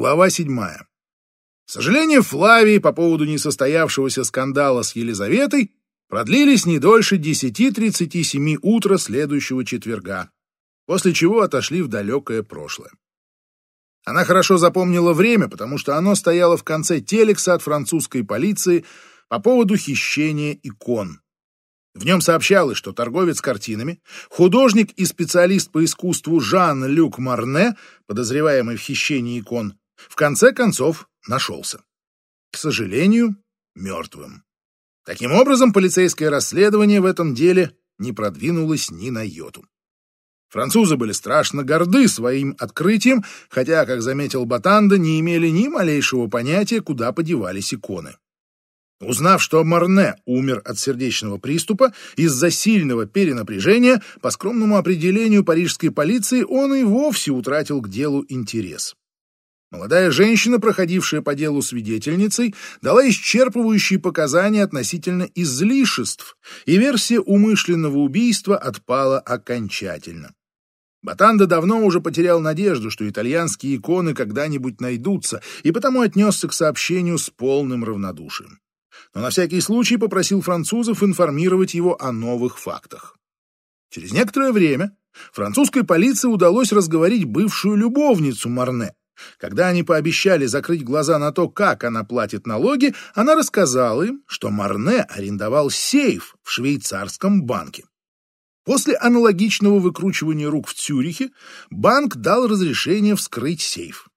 Глава седьмая. Сожаления Флавии по поводу несостоявшегося скандала с Елизаветой продлились не дольше 10.37 утра следующего четверга, после чего отошли в далекое прошлое. Она хорошо запомнила время, потому что оно стояло в конце телекса от французской полиции по поводу хищения икон. В нем сообщалось, что торговец картинами, художник и специалист по искусству Жан-Люк Марне, подозреваемый в хищении икон, в конце концов нашелся. К сожалению, мертвым. Таким образом, полицейское расследование в этом деле не продвинулось ни на йоту. Французы были страшно горды своим открытием, хотя, как заметил Батанда, не имели ни малейшего понятия, куда подевались иконы. Узнав, что Марне умер от сердечного приступа из-за сильного перенапряжения, по скромному определению парижской полиции, он и вовсе утратил к делу интерес. Молодая женщина, проходившая по делу свидетельницей, дала исчерпывающие показания относительно излишеств, и версия умышленного убийства отпала окончательно. Батанда давно уже потерял надежду, что итальянские иконы когда-нибудь найдутся, и потому отнесся к сообщению с полным равнодушием. Но на всякий случай попросил французов информировать его о новых фактах. Через некоторое время французской полиции удалось разговорить бывшую любовницу Марне, когда они пообещали закрыть глаза на то, как она платит налоги, она рассказала им, что Марне арендовал сейф в швейцарском банке. После аналогичного выкручивания рук в Цюрихе банк дал разрешение вскрыть сейф,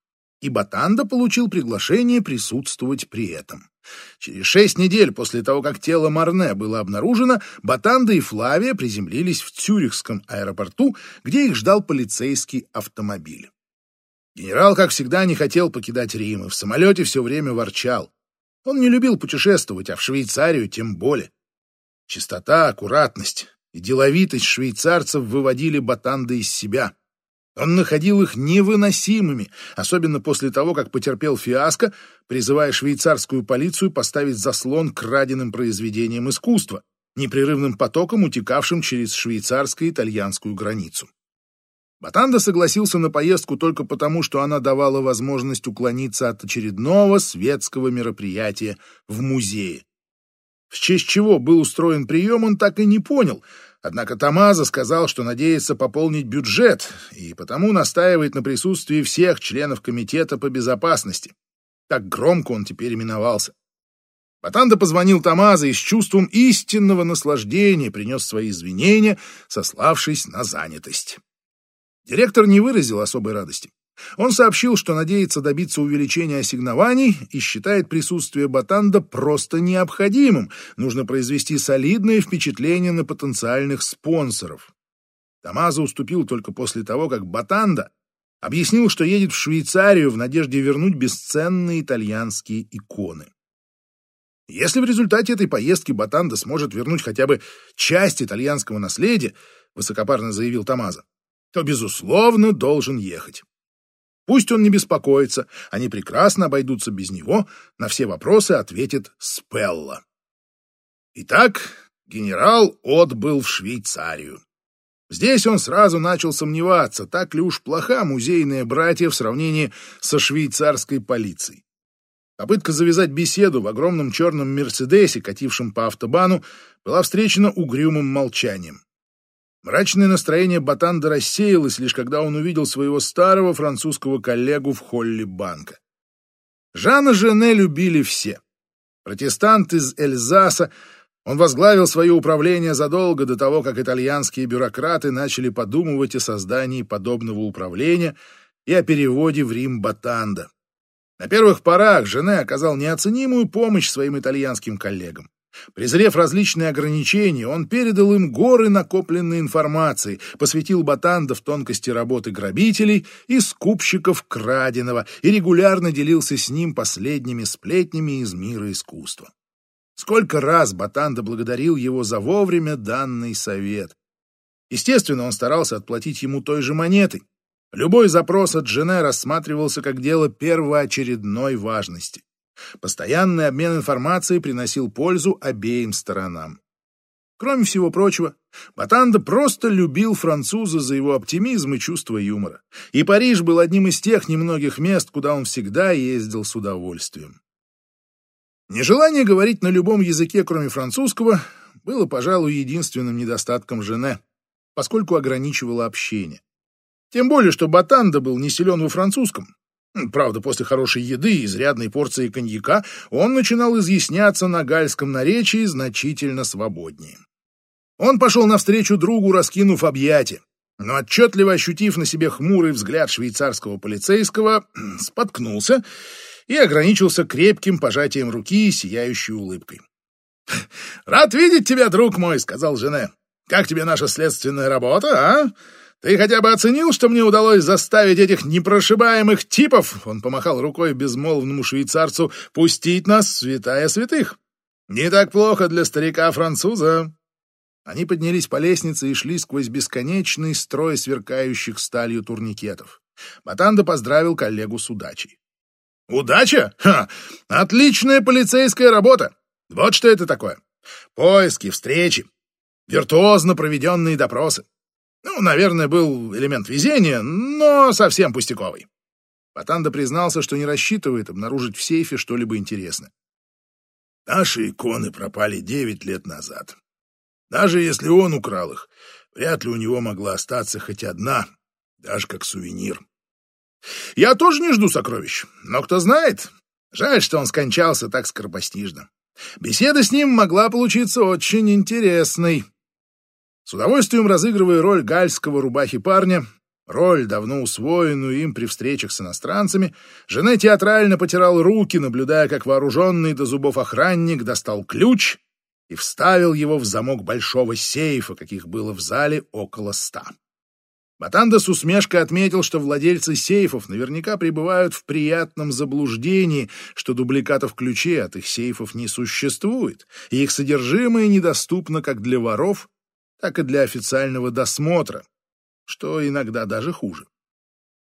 и Батанда получил приглашение присутствовать при этом. Через шесть недель после того, как тело Марне было обнаружено, Батанда и Флавия приземлились в Цюрихском аэропорту, где их ждал полицейский автомобиль. Генерал, как всегда, не хотел покидать Рим и в самолете все время ворчал. Он не любил путешествовать, а в Швейцарию тем более. Чистота, аккуратность и деловитость швейцарцев выводили Батанда из себя. Он находил их невыносимыми, особенно после того, как потерпел фиаско, призывая швейцарскую полицию поставить заслон краденым произведениям искусства, непрерывным потоком, утекавшим через швейцарско-итальянскую границу. Батанда согласился на поездку только потому, что она давала возможность уклониться от очередного светского мероприятия в музее. В честь чего был устроен прием, он так и не понял, однако Тамаза сказал, что надеется пополнить бюджет и потому настаивает на присутствии всех членов Комитета по безопасности. Так громко он теперь именовался. Батанда позвонил Тамаза и с чувством истинного наслаждения принес свои извинения, сославшись на занятость. Директор не выразил особой радости. Он сообщил, что надеется добиться увеличения ассигнований и считает присутствие Батанда просто необходимым. Нужно произвести солидное впечатление на потенциальных спонсоров. Тамаза уступил только после того, как Батанда объяснил, что едет в Швейцарию в надежде вернуть бесценные итальянские иконы. Если в результате этой поездки Батанда сможет вернуть хотя бы часть итальянского наследия, высокопарно заявил Тамаза, то, безусловно, должен ехать. Пусть он не беспокоится, они прекрасно обойдутся без него, на все вопросы ответит Спелла. Итак, генерал отбыл в Швейцарию. Здесь он сразу начал сомневаться, так ли уж плоха музейная братья в сравнении со швейцарской полицией. Попытка завязать беседу в огромном черном «Мерседесе», катившем по автобану, была встречена угрюмым молчанием. Мрачное настроение Батанда рассеялось, лишь когда он увидел своего старого французского коллегу в холле банка. Жана Жене любили все. Протестант из Эльзаса, он возглавил свое управление задолго до того, как итальянские бюрократы начали подумывать о создании подобного управления и о переводе в Рим Батанда. На первых порах Жене оказал неоценимую помощь своим итальянским коллегам. Презрев различные ограничения, он передал им горы накопленной информации, посвятил Батанда в тонкости работы грабителей и скупщиков краденого и регулярно делился с ним последними сплетнями из мира искусства. Сколько раз Батанда благодарил его за вовремя данный совет. Естественно, он старался отплатить ему той же монетой. Любой запрос от Жене рассматривался как дело первоочередной важности. Постоянный обмен информацией приносил пользу обеим сторонам. Кроме всего прочего, Батанда просто любил француза за его оптимизм и чувство юмора. И Париж был одним из тех немногих мест, куда он всегда ездил с удовольствием. Нежелание говорить на любом языке, кроме французского, было, пожалуй, единственным недостатком Жене, поскольку ограничивало общение. Тем более, что Батанда был не силен во французском. Правда, после хорошей еды и изрядной порции коньяка он начинал изъясняться на гальском наречии значительно свободнее. Он пошел навстречу другу, раскинув объятия, но отчетливо ощутив на себе хмурый взгляд швейцарского полицейского, споткнулся и ограничился крепким пожатием руки и сияющей улыбкой. «Рад видеть тебя, друг мой», — сказал Жене. «Как тебе наша следственная работа, а? Ты хотя бы оценил, что мне удалось заставить этих непрошибаемых типов, он помахал рукой безмолвному швейцарцу, пустить нас, святая святых? Не так плохо для старика-француза». Они поднялись по лестнице и шли сквозь бесконечный строй сверкающих сталью турникетов. Батанда поздравил коллегу с удачей. «Удача? Ха! Отличная полицейская работа! Вот что это такое. Поиски, встречи, виртуозно проведенные допросы. Ну, наверное, был элемент везения, но совсем пустяковый. Патанда признался, что не рассчитывает обнаружить в сейфе что-либо интересное. Наши иконы пропали девять лет назад. Даже если он украл их, вряд ли у него могла остаться хоть одна, даже как сувенир. Я тоже не жду сокровищ, но кто знает. Жаль, что он скончался так скоропостижно. Беседа с ним могла получиться очень интересной. С удовольствием разыгрывая роль гальского рубахи-парня, роль, давно усвоенную им при встречах с иностранцами, жена театрально потирал руки, наблюдая, как вооруженный до зубов охранник достал ключ и вставил его в замок большого сейфа, каких было в зале около ста. Батанда с усмешкой отметил, что владельцы сейфов наверняка пребывают в приятном заблуждении, что дубликатов ключей от их сейфов не существует, и их содержимое недоступно как для воров, так и для официального досмотра, что иногда даже хуже.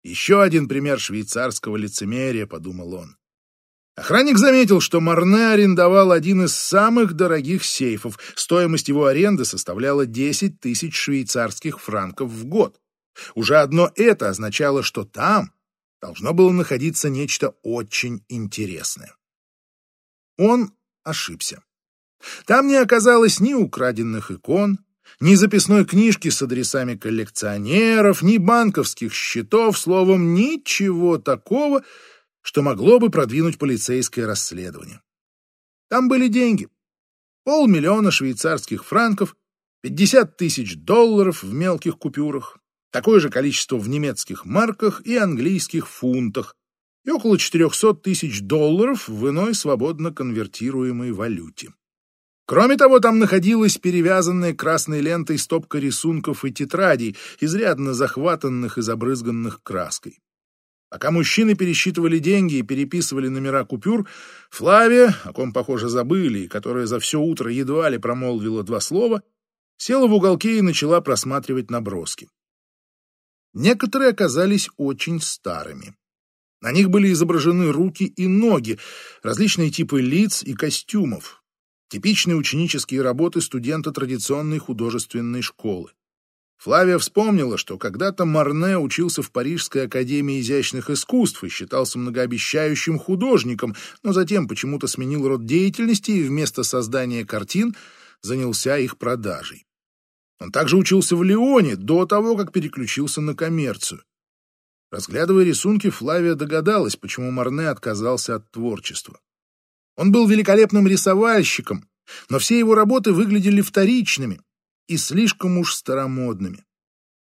Еще один пример швейцарского лицемерия, подумал он. Охранник заметил, что Марне арендовал один из самых дорогих сейфов. Стоимость его аренды составляла 10 тысяч швейцарских франков в год. Уже одно это означало, что там должно было находиться нечто очень интересное. Он ошибся. Там не оказалось ни украденных икон, ни записной книжки с адресами коллекционеров, ни банковских счетов, словом, ничего такого, что могло бы продвинуть полицейское расследование. Там были деньги. Полмиллиона швейцарских франков, 50 тысяч долларов в мелких купюрах, такое же количество в немецких марках и английских фунтах и около 400 тысяч долларов в иной свободно конвертируемой валюте. Кроме того, там находилась перевязанная красной лентой стопка рисунков и тетрадей, изрядно захватанных и забрызганных краской. Пока мужчины пересчитывали деньги и переписывали номера купюр, Флавия, о ком, похоже, забыли, и которая за все утро едва ли промолвила два слова, села в уголке и начала просматривать наброски. Некоторые оказались очень старыми. На них были изображены руки и ноги, различные типы лиц и костюмов, типичные ученические работы студента традиционной художественной школы. Флавия вспомнила, что когда-то Марне учился в Парижской академии изящных искусств и считался многообещающим художником, но затем почему-то сменил род деятельности и вместо создания картин занялся их продажей. Он также учился в Лионе до того, как переключился на коммерцию. Разглядывая рисунки, Флавия догадалась, почему Марне отказался от творчества. Он был великолепным рисовальщиком, но все его работы выглядели вторичными и слишком уж старомодными.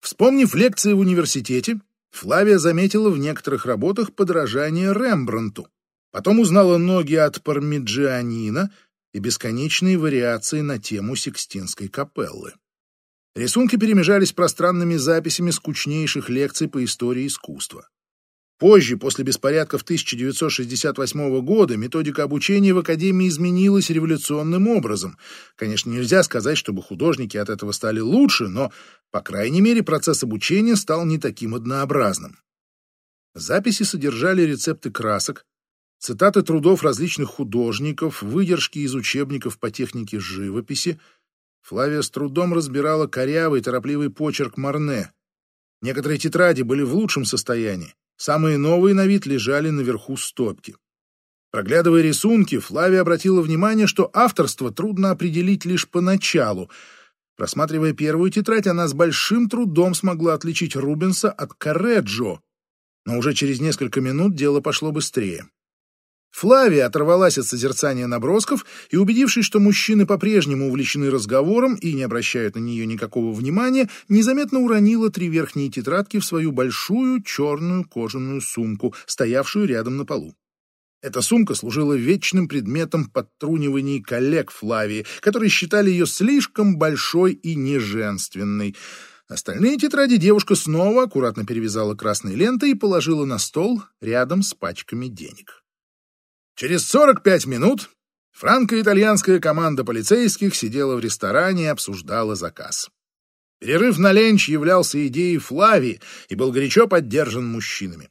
Вспомнив лекции в университете, Флавия заметила в некоторых работах подражание Рембрандту. Потом узнала ноги от Пармиджианина и бесконечные вариации на тему Сикстинской капеллы. Рисунки перемежались пространными записями скучнейших лекций по истории искусства. Позже, после беспорядков 1968 года, методика обучения в Академии изменилась революционным образом. Конечно, нельзя сказать, чтобы художники от этого стали лучше, но, по крайней мере, процесс обучения стал не таким однообразным. Записи содержали рецепты красок, цитаты трудов различных художников, выдержки из учебников по технике живописи, Флавия с трудом разбирала корявый, торопливый почерк Марне. Некоторые тетради были в лучшем состоянии, самые новые на вид лежали наверху стопки. Проглядывая рисунки, Флавия обратила внимание, что авторство трудно определить лишь поначалу. Просматривая первую тетрадь, она с большим трудом смогла отличить Рубенса от Кареджо, но уже через несколько минут дело пошло быстрее. Флавия оторвалась от созерцания набросков и, убедившись, что мужчины по-прежнему увлечены разговором и не обращают на нее никакого внимания, незаметно уронила три верхние тетрадки в свою большую черную кожаную сумку, стоявшую рядом на полу. Эта сумка служила вечным предметом подтруниваний коллег Флавии, которые считали ее слишком большой и неженственной. Остальные тетради девушка снова аккуратно перевязала красной лентой и положила на стол рядом с пачками денег. Через 45 минут франко-итальянская команда полицейских сидела в ресторане и обсуждала заказ. Перерыв на ленч являлся идеей Флави и был горячо поддержан мужчинами.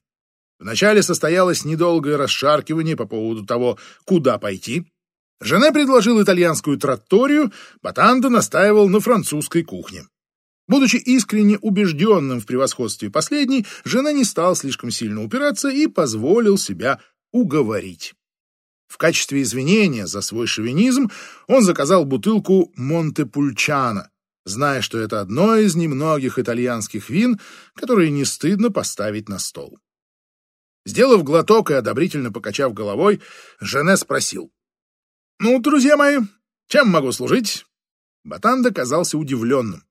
Вначале состоялось недолгое расшаркивание по поводу того, куда пойти. Жене предложил итальянскую тратторию, Батанда настаивал на французской кухне. Будучи искренне убежденным в превосходстве последней, жена не стал слишком сильно упираться и позволил себя уговорить. В качестве извинения за свой шовинизм он заказал бутылку Монтепульчано, зная, что это одно из немногих итальянских вин, которые не стыдно поставить на стол. Сделав глоток и одобрительно покачав головой, Жене спросил. «Ну, друзья мои, чем могу служить?» Батанда казался удивленным.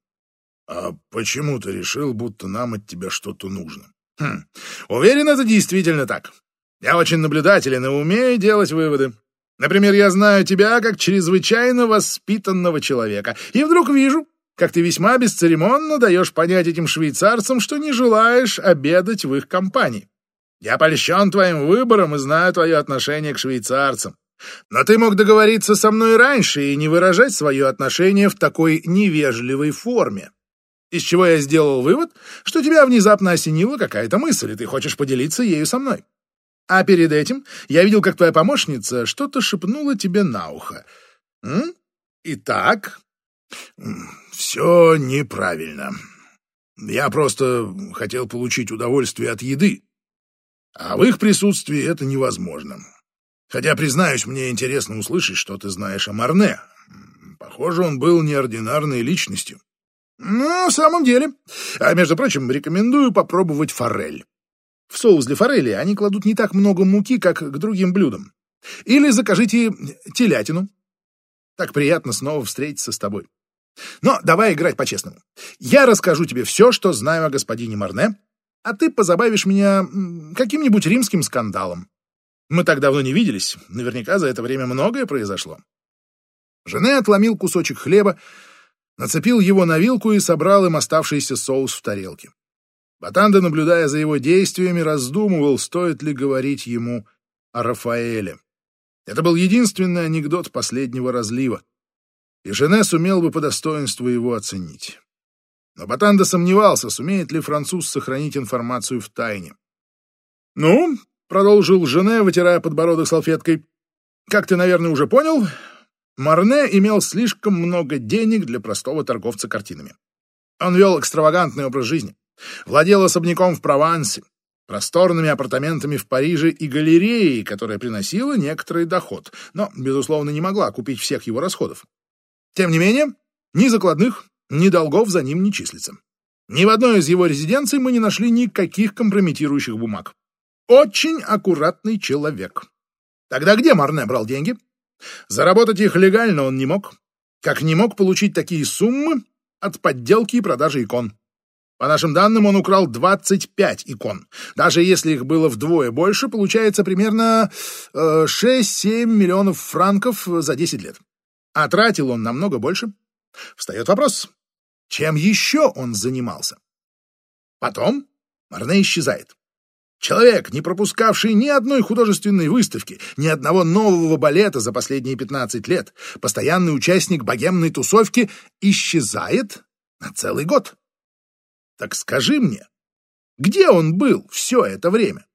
«А почему ты решил, будто нам от тебя что-то нужно?» «Хм, уверен, это действительно так. Я очень наблюдателен и умею делать выводы. Например, я знаю тебя как чрезвычайно воспитанного человека, и вдруг вижу, как ты весьма бесцеремонно даешь понять этим швейцарцам, что не желаешь обедать в их компании. Я польщен твоим выбором и знаю твое отношение к швейцарцам. Но ты мог договориться со мной раньше и не выражать свое отношение в такой невежливой форме. Из чего я сделал вывод, что тебя внезапно осенила какая-то мысль, и ты хочешь поделиться ею со мной. А перед этим я видел, как твоя помощница что-то шепнула тебе на ухо. М? Итак, все неправильно. Я просто хотел получить удовольствие от еды. А в их присутствии это невозможно. Хотя, признаюсь, мне интересно услышать, что ты знаешь о Марне. Похоже, он был неординарной личностью. Ну, в самом деле. А, между прочим, рекомендую попробовать форель. В соус для форели они кладут не так много муки, как к другим блюдам. Или закажите телятину. Так приятно снова встретиться с тобой. Но давай играть по-честному. Я расскажу тебе все, что знаю о господине Марне, а ты позабавишь меня каким-нибудь римским скандалом. Мы так давно не виделись, наверняка за это время многое произошло. Жене отломил кусочек хлеба, нацепил его на вилку и собрал им оставшийся соус в тарелке. Батанда, наблюдая за его действиями, раздумывал, стоит ли говорить ему о Рафаэле. Это был единственный анекдот последнего разлива, и Жене сумел бы по достоинству его оценить. Но Батанда сомневался, сумеет ли француз сохранить информацию в тайне. «Ну», — продолжил Жене, вытирая подбородок салфеткой, «как ты, наверное, уже понял, Марне имел слишком много денег для простого торговца картинами. Он вел экстравагантный образ жизни. Владел особняком в Провансе, просторными апартаментами в Париже и галереей, которая приносила некоторый доход, но, безусловно, не могла купить всех его расходов. Тем не менее, ни закладных, ни долгов за ним не числится. Ни в одной из его резиденций мы не нашли никаких компрометирующих бумаг. Очень аккуратный человек. Тогда где Марне брал деньги? Заработать их легально он не мог, как не мог получить такие суммы от подделки и продажи икон. По нашим данным, он украл 25 икон. Даже если их было вдвое больше, получается примерно э, 6-7 миллионов франков за 10 лет. А тратил он намного больше. Встает вопрос, чем еще он занимался? Потом Марне исчезает. Человек, не пропускавший ни одной художественной выставки, ни одного нового балета за последние 15 лет, постоянный участник богемной тусовки, исчезает на целый год. Так скажи мне, где он был все это время?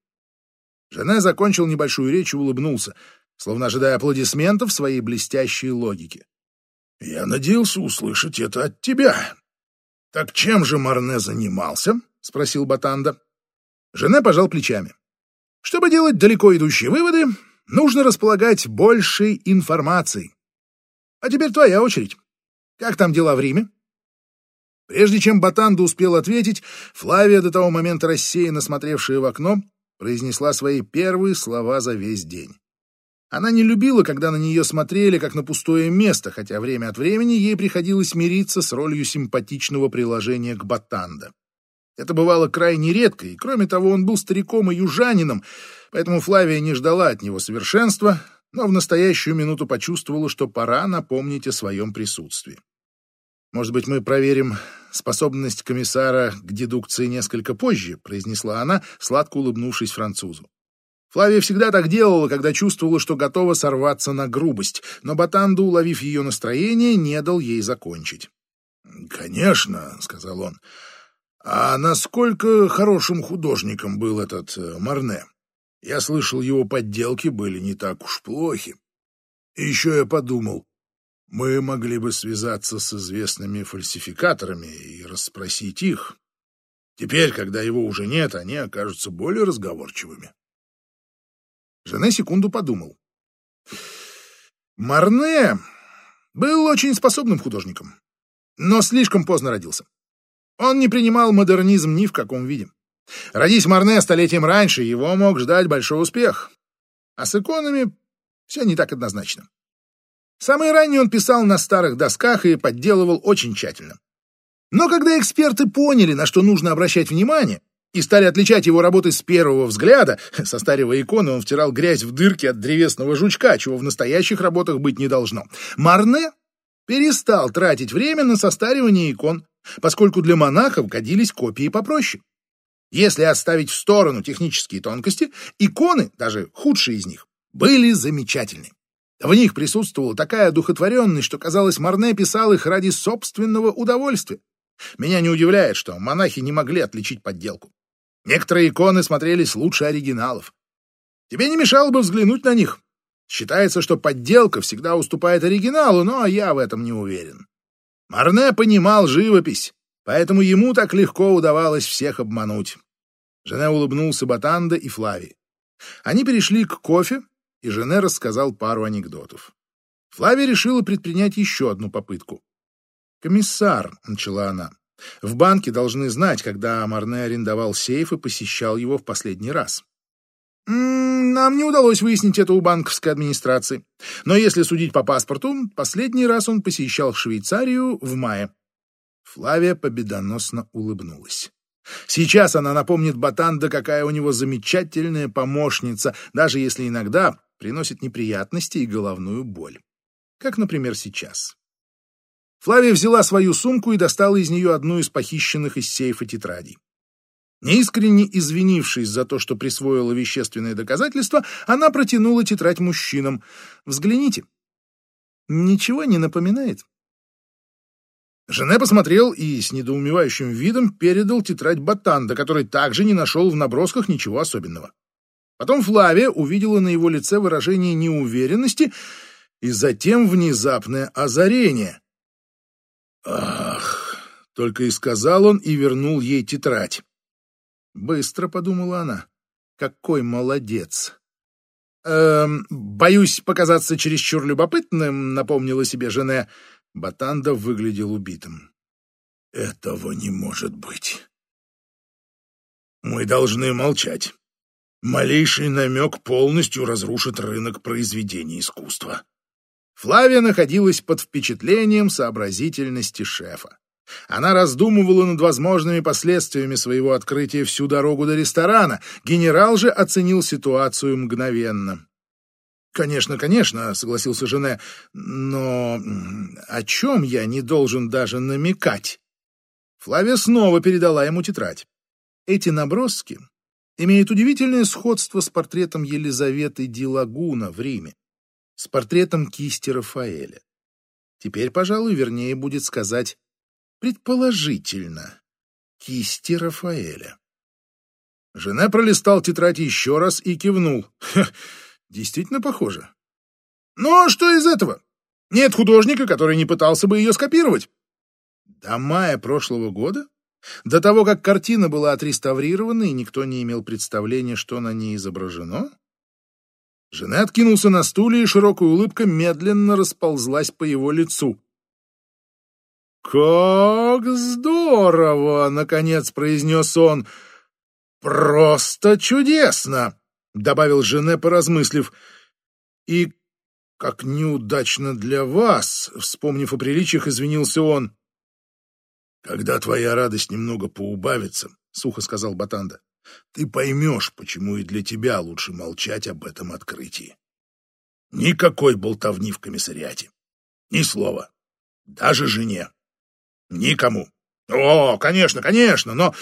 Жене закончил небольшую речь и улыбнулся, словно ожидая аплодисментов своей блестящей логике. Я надеялся услышать это от тебя. Так чем же Марне занимался? спросил Батанда. Жене пожал плечами. Чтобы делать далеко идущие выводы, нужно располагать большей информацией. А теперь твоя очередь. Как там дела в Риме? Прежде чем Батанда успел ответить, Флавия, до того момента рассеянно смотревшая в окно, произнесла свои первые слова за весь день. Она не любила, когда на нее смотрели, как на пустое место, хотя время от времени ей приходилось мириться с ролью симпатичного приложения к Батанда. Это бывало крайне редко, и, кроме того, он был стариком и южанином, поэтому Флавия не ждала от него совершенства, но в настоящую минуту почувствовала, что пора напомнить о своем присутствии. «Может быть, мы проверим способность комиссара к дедукции несколько позже», произнесла она, сладко улыбнувшись французу. Флавия всегда так делала, когда чувствовала, что готова сорваться на грубость, но Батанда, уловив ее настроение, не дал ей закончить. «Конечно», — сказал он. «А насколько хорошим художником был этот э, Марне? Я слышал, его подделки были не так уж плохи. И еще я подумал, мы могли бы связаться с известными фальсификаторами и расспросить их. Теперь, когда его уже нет, они окажутся более разговорчивыми». Жене секунду подумал. Марне был очень способным художником, но слишком поздно родился. Он не принимал модернизм ни в каком виде. Родись Марне столетием раньше, его мог ждать большой успех. А с иконами все не так однозначно. Самый ранний он писал на старых досках и подделывал очень тщательно. Но когда эксперты поняли, на что нужно обращать внимание, и стали отличать его работы с первого взгляда. Со старого иконы он втирал грязь в дырки от древесного жучка, чего в настоящих работах быть не должно. Марне перестал тратить время на состаривание икон, поскольку для монахов годились копии попроще. Если оставить в сторону технические тонкости, иконы, даже худшие из них, были замечательны. В них присутствовала такая одухотворенность, что, казалось, Марне писал их ради собственного удовольствия. Меня не удивляет, что монахи не могли отличить подделку. Некоторые иконы смотрелись лучше оригиналов. Тебе не мешало бы взглянуть на них. Считается, что подделка всегда уступает оригиналу, но я в этом не уверен. Марне понимал живопись, поэтому ему так легко удавалось всех обмануть. Жене улыбнулся Батанда и Флави. Они перешли к кофе, и Жене рассказал пару анекдотов. Флавия решила предпринять еще одну попытку. «Комиссар», — начала она, в банке должны знать, когда Марне арендовал сейф и посещал его в последний раз. Нам не удалось выяснить это у банковской администрации. Но если судить по паспорту, последний раз он посещал Швейцарию в мае. Флавия победоносно улыбнулась. Сейчас она напомнит Батанда, какая у него замечательная помощница, даже если иногда приносит неприятности и головную боль. Как, например, сейчас. Флавия взяла свою сумку и достала из нее одну из похищенных из сейфа тетрадей. Неискренне извинившись за то, что присвоила вещественные доказательства, она протянула тетрадь мужчинам. «Взгляните. Ничего не напоминает?» Жене посмотрел и с недоумевающим видом передал тетрадь Батанда, который также не нашел в набросках ничего особенного. Потом Флавия увидела на его лице выражение неуверенности и затем внезапное озарение. «Ах!» — только и сказал он и вернул ей тетрадь. Быстро подумала она. Какой молодец. «Эм, боюсь показаться чересчур любопытным», — напомнила себе Жене. Батанда выглядел убитым. «Этого не может быть. Мы должны молчать. Малейший намек полностью разрушит рынок произведений искусства». Флавия находилась под впечатлением сообразительности шефа. Она раздумывала над возможными последствиями своего открытия всю дорогу до ресторана. Генерал же оценил ситуацию мгновенно. «Конечно, конечно», — согласился Жене, — «но о чем я не должен даже намекать?» Флавия снова передала ему тетрадь. Эти наброски имеют удивительное сходство с портретом Елизаветы Ди Лагуна в Риме с портретом кисти Рафаэля. Теперь, пожалуй, вернее будет сказать предположительно кисти Рафаэля. Жена пролистал тетрадь еще раз и кивнул. Ха, действительно похоже. Ну, а что из этого? Нет художника, который не пытался бы ее скопировать. До мая прошлого года? До того, как картина была отреставрирована, и никто не имел представления, что на ней изображено? Жена откинулся на стуле, и широкая улыбка медленно расползлась по его лицу. «Как здорово!» — наконец произнес он. «Просто чудесно!» — добавил Жене, поразмыслив. «И как неудачно для вас!» — вспомнив о приличиях, извинился он. «Когда твоя радость немного поубавится, — сухо сказал Батанда, — ты поймешь, почему и для тебя лучше молчать об этом открытии. Никакой болтовни в комиссариате. Ни слова. Даже жене. Никому. О, конечно, конечно, но,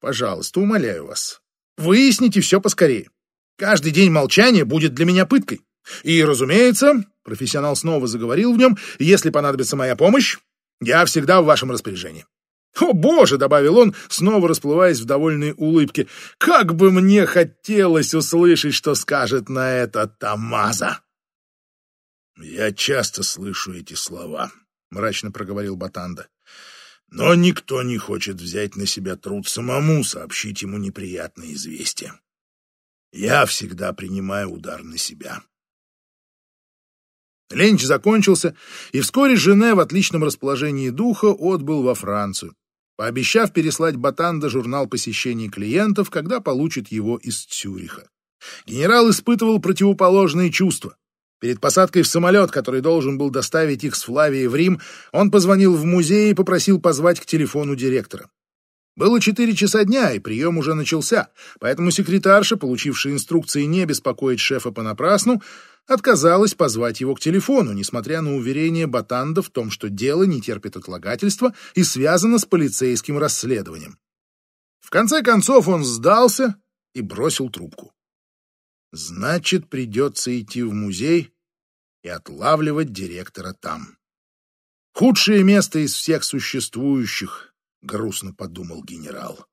пожалуйста, умоляю вас, выясните все поскорее. Каждый день молчания будет для меня пыткой. И, разумеется, профессионал снова заговорил в нем, если понадобится моя помощь, я всегда в вашем распоряжении. «О, боже!» — добавил он, снова расплываясь в довольной улыбке. «Как бы мне хотелось услышать, что скажет на это Тамаза!» «Я часто слышу эти слова», — мрачно проговорил Батанда. «Но никто не хочет взять на себя труд самому сообщить ему неприятное известие. Я всегда принимаю удар на себя». Ленч закончился, и вскоре Жене в отличном расположении духа отбыл во Францию пообещав переслать Батанда журнал посещений клиентов, когда получит его из Цюриха. Генерал испытывал противоположные чувства. Перед посадкой в самолет, который должен был доставить их с Флавией в Рим, он позвонил в музей и попросил позвать к телефону директора. Было четыре часа дня, и прием уже начался, поэтому секретарша, получившая инструкции не беспокоить шефа понапрасну, отказалась позвать его к телефону, несмотря на уверение Батанда в том, что дело не терпит отлагательства и связано с полицейским расследованием. В конце концов он сдался и бросил трубку. Значит, придется идти в музей и отлавливать директора там. Худшее место из всех существующих, грустно подумал генерал.